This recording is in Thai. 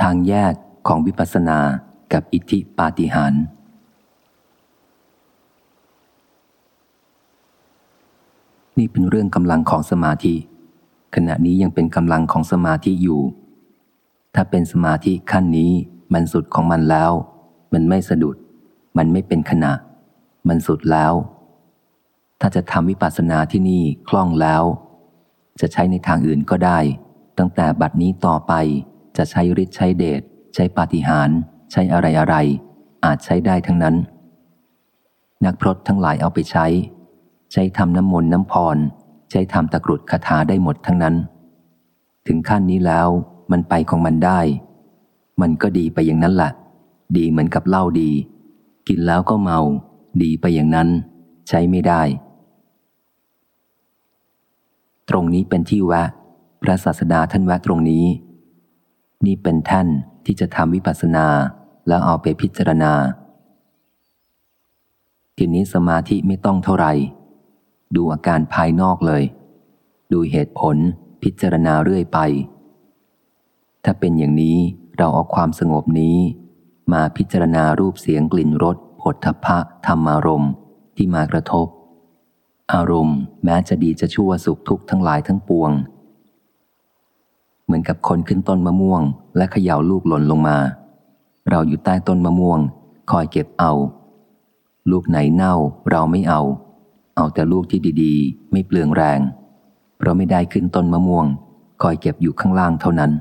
ทางแยกของวิปัสสนากับอิทธิปาฏิหาริย์นี่เป็นเรื่องกำลังของสมาธิ ขณะนี้ยังเป็นกำลังของสมาธิอยู่ ถ้าเป็นสมาธิขั้นนี้มันสุดของมันแล้ว มันไม่สะดุด มันไม่เป็นขณะ มันสุดแล้ว ถ้าจะทำวิปัสสนาที่นี่คล่องแล้ว จะใช้ในทางอื่นก็ได้ ตั้งแต่บัดนี้ต่อไป จะใช้ฤทธิ์ใช้เดชใช้ปาฏิหาริย์ใช้อะไรอะไร อาจใช้ได้ทั้งนั้น นักพรตทั้งหลายเอาไปใช้ ใช้ทำน้ำมนต์น้ำพร ใช้ทำตะกรุดคาถาได้หมดทั้งนั้น ถึงขั้นนี้แล้วมันไปของมันได้ มันก็ดีไปอย่างนั้นแหละดีเหมือนกับเหล้าดี กินแล้วก็เมา ดีไปอย่างนั้น ใช้ไม่ได้ ตรงนี้เป็นที่แวะพระศาสดาท่านแวะตรงนี้ นี่เป็นท่านที่จะทำวิปัสสนาแล้วเอาไปพิจารณา ทีนี้สมาธิไม่ต้องเท่าไหร่ ดูอาการภายนอกเลย ดูเหตุผลพิจารณาเรื่อยไป ถ้าเป็นอย่างนี้เราเอาความสงบนี้มาพิจารณารูปเสียงกลิ่นรสผลทพะธรรมารมณ์ที่มากระทบ อารมณ์แม้จะดีจะชั่วสุขทุกข์ทั้งหลายทั้งปวง เหมือนกับคนขึ้นต้นมะม่วง และเขย่าลูกหล่นลงมา เราอยู่ใต้ต้นมะม่วง คอยเก็บเอา ลูกไหนเน่าเราไม่เอา เอาแต่ลูกที่ดีๆ ไม่เปลืองแรงเราไม่ได้ขึ้นต้นมะม่วง คอยเก็บอยู่ข้างล่างเท่านั้น